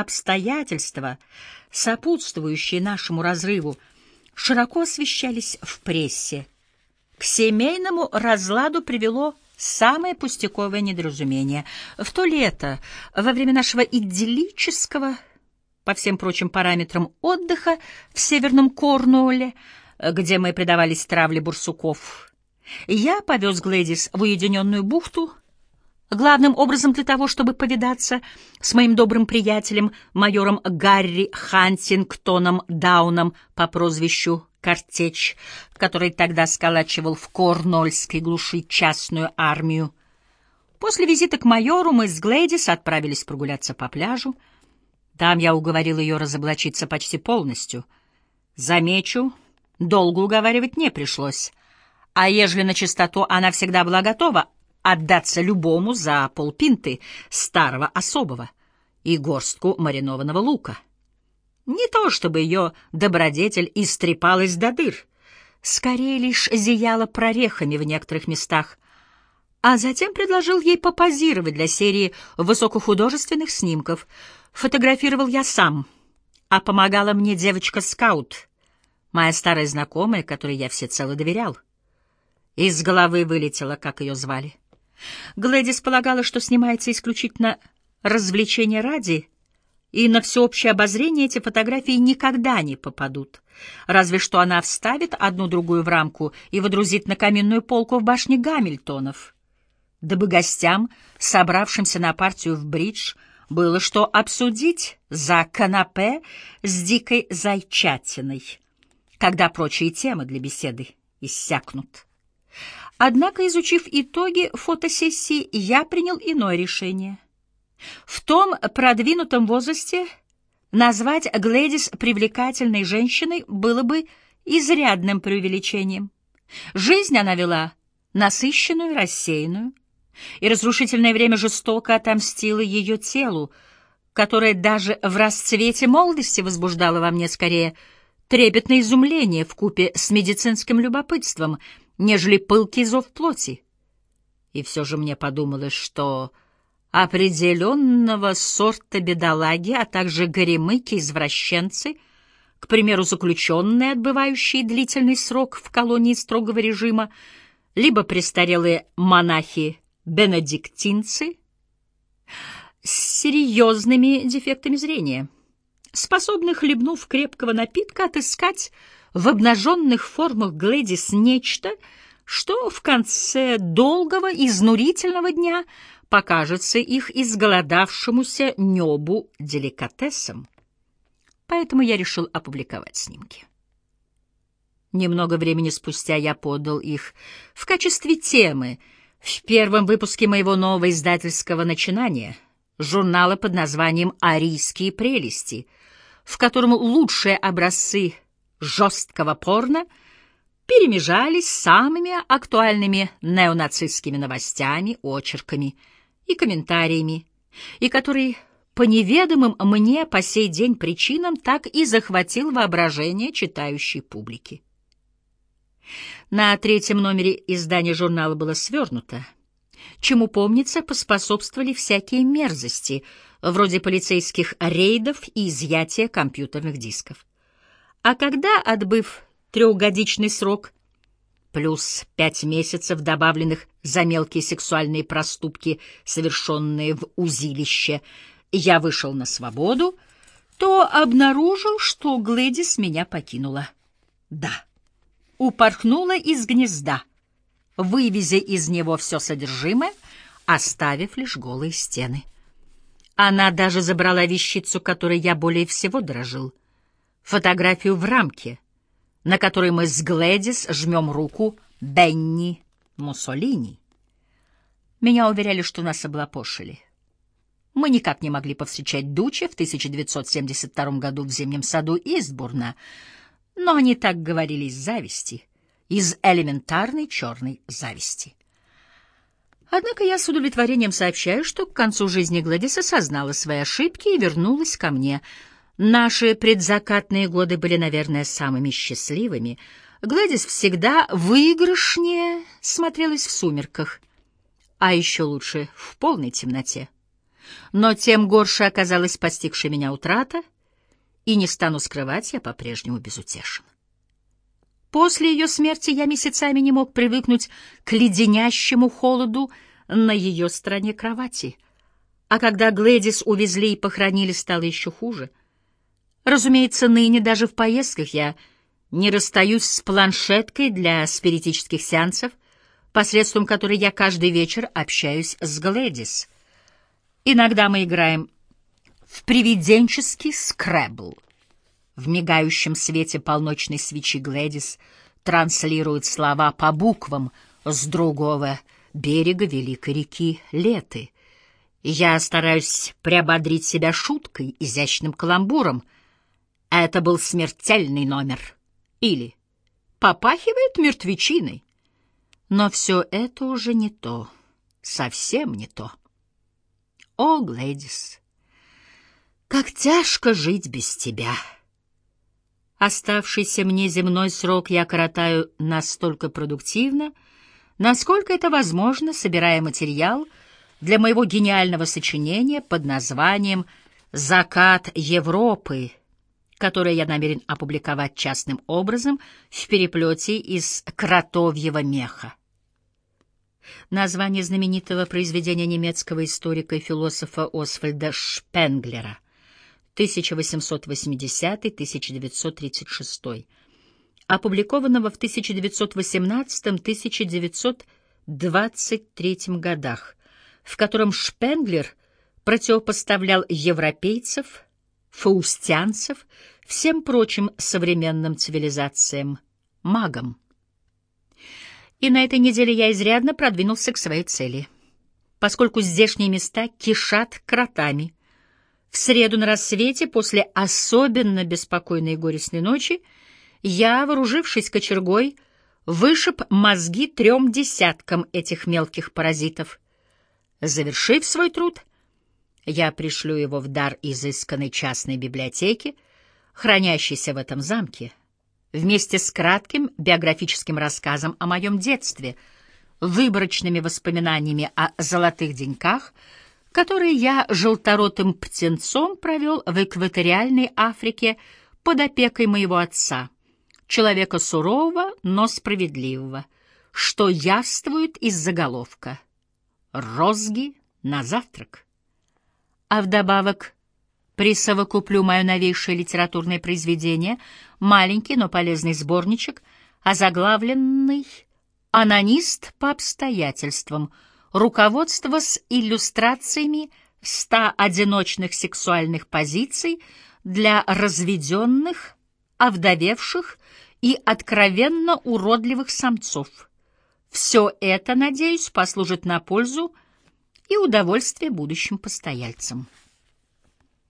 обстоятельства, сопутствующие нашему разрыву, широко освещались в прессе. К семейному разладу привело самое пустяковое недоразумение. В то лето, во время нашего идиллического, по всем прочим параметрам, отдыха в Северном Корнуолле, где мы предавались травле бурсуков, я повез Глэдис в уединенную бухту, главным образом для того, чтобы повидаться с моим добрым приятелем, майором Гарри Хантингтоном Дауном по прозвищу Картечь, который тогда сколачивал в Корнольской глуши частную армию. После визита к майору мы с Глэдис отправились прогуляться по пляжу. Там я уговорил ее разоблачиться почти полностью. Замечу, долго уговаривать не пришлось. А ежели на чистоту, она всегда была готова отдаться любому за полпинты старого особого и горстку маринованного лука. Не то чтобы ее добродетель истрепалась до дыр, скорее лишь зияла прорехами в некоторых местах, а затем предложил ей попозировать для серии высокохудожественных снимков. Фотографировал я сам, а помогала мне девочка-скаут, моя старая знакомая, которой я всецело доверял. Из головы вылетело, как ее звали. Глэдис полагала, что снимается исключительно развлечение ради, и на всеобщее обозрение эти фотографии никогда не попадут. Разве что она вставит одну-другую в рамку и водрузит на каминную полку в башне Гамильтонов. Дабы гостям, собравшимся на партию в бридж, было что обсудить за канапе с дикой зайчатиной, когда прочие темы для беседы иссякнут. Однако, изучив итоги фотосессии, я принял иное решение. В том продвинутом возрасте назвать Глэдис привлекательной женщиной было бы изрядным преувеличением. Жизнь она вела насыщенную, рассеянную, и разрушительное время жестоко отомстило ее телу, которое даже в расцвете молодости возбуждало во мне скорее трепетное изумление в купе с медицинским любопытством — нежели пылкий зов плоти. И все же мне подумалось, что определенного сорта бедолаги, а также горемыки-извращенцы, к примеру, заключенные, отбывающие длительный срок в колонии строгого режима, либо престарелые монахи-бенедиктинцы с серьезными дефектами зрения, способны, хлебнув крепкого напитка, отыскать в обнаженных формах Глэдис нечто, что в конце долгого, изнурительного дня покажется их изголодавшемуся небу деликатесом. Поэтому я решил опубликовать снимки. Немного времени спустя я подал их в качестве темы в первом выпуске моего нового издательского начинания, журнала под названием «Арийские прелести», в котором лучшие образцы жесткого порно перемежались самыми актуальными неонацистскими новостями, очерками и комментариями, и который по неведомым мне по сей день причинам так и захватил воображение читающей публики. На третьем номере издания журнала было свернуто, чему, помнится, поспособствовали всякие мерзости, вроде полицейских рейдов и изъятия компьютерных дисков. А когда, отбыв трехгодичный срок, плюс пять месяцев, добавленных за мелкие сексуальные проступки, совершенные в узилище, я вышел на свободу, то обнаружил, что Глэдис меня покинула. Да, упорхнула из гнезда, вывезя из него все содержимое, оставив лишь голые стены. Она даже забрала вещицу, которой я более всего дорожил — фотографию в рамке, на которой мы с Глэдис жмем руку Бенни Муссолини. Меня уверяли, что нас облапошили. Мы никак не могли повстречать Дуча в 1972 году в зимнем саду Истбурна, но они так говорили из зависти, из элементарной черной зависти. Однако я с удовлетворением сообщаю, что к концу жизни Гладис осознала свои ошибки и вернулась ко мне — Наши предзакатные годы были, наверное, самыми счастливыми. Гладис всегда выигрышнее смотрелась в сумерках, а еще лучше в полной темноте. Но тем горше оказалась постигшая меня утрата, и, не стану скрывать, я по-прежнему безутешен. После ее смерти я месяцами не мог привыкнуть к леденящему холоду на ее стороне кровати. А когда Глэдис увезли и похоронили, стало еще хуже. Разумеется, ныне даже в поездках я не расстаюсь с планшеткой для спиритических сеансов, посредством которой я каждый вечер общаюсь с Глэдис. Иногда мы играем в привиденческий скрэбл. В мигающем свете полночной свечи Глэдис транслирует слова по буквам с другого берега великой реки Леты. Я стараюсь приободрить себя шуткой, изящным каламбуром. Это был смертельный номер. Или попахивает мертвечиной. Но все это уже не то, совсем не то. О, Глэдис, как тяжко жить без тебя. Оставшийся мне земной срок я коротаю настолько продуктивно, насколько это возможно, собирая материал для моего гениального сочинения под названием «Закат Европы», которое я намерен опубликовать частным образом в переплете из кротовьего меха. Название знаменитого произведения немецкого историка и философа Освальда Шпенглера 1880-1936, опубликованного в 1918-1923 годах, в котором Шпенглер противопоставлял европейцев, фаустянцев, всем прочим современным цивилизациям, магам. И на этой неделе я изрядно продвинулся к своей цели. Поскольку здешние места кишат кротами, в среду на рассвете, после особенно беспокойной и горестной ночи, я, вооружившись кочергой, вышиб мозги трем десяткам этих мелких паразитов. Завершив свой труд, я пришлю его в дар изысканной частной библиотеки, хранящейся в этом замке, вместе с кратким биографическим рассказом о моем детстве, выборочными воспоминаниями о золотых деньках, которые я желторотым птенцом провел в экваториальной Африке под опекой моего отца, человека сурового, но справедливого, что явствует из заголовка «Розги на завтрак». А вдобавок присовокуплю мое новейшее литературное произведение, маленький, но полезный сборничек, озаглавленный «Анонист по обстоятельствам. Руководство с иллюстрациями ста одиночных сексуальных позиций для разведенных, овдовевших и откровенно уродливых самцов. Все это, надеюсь, послужит на пользу и удовольствие будущим постояльцам.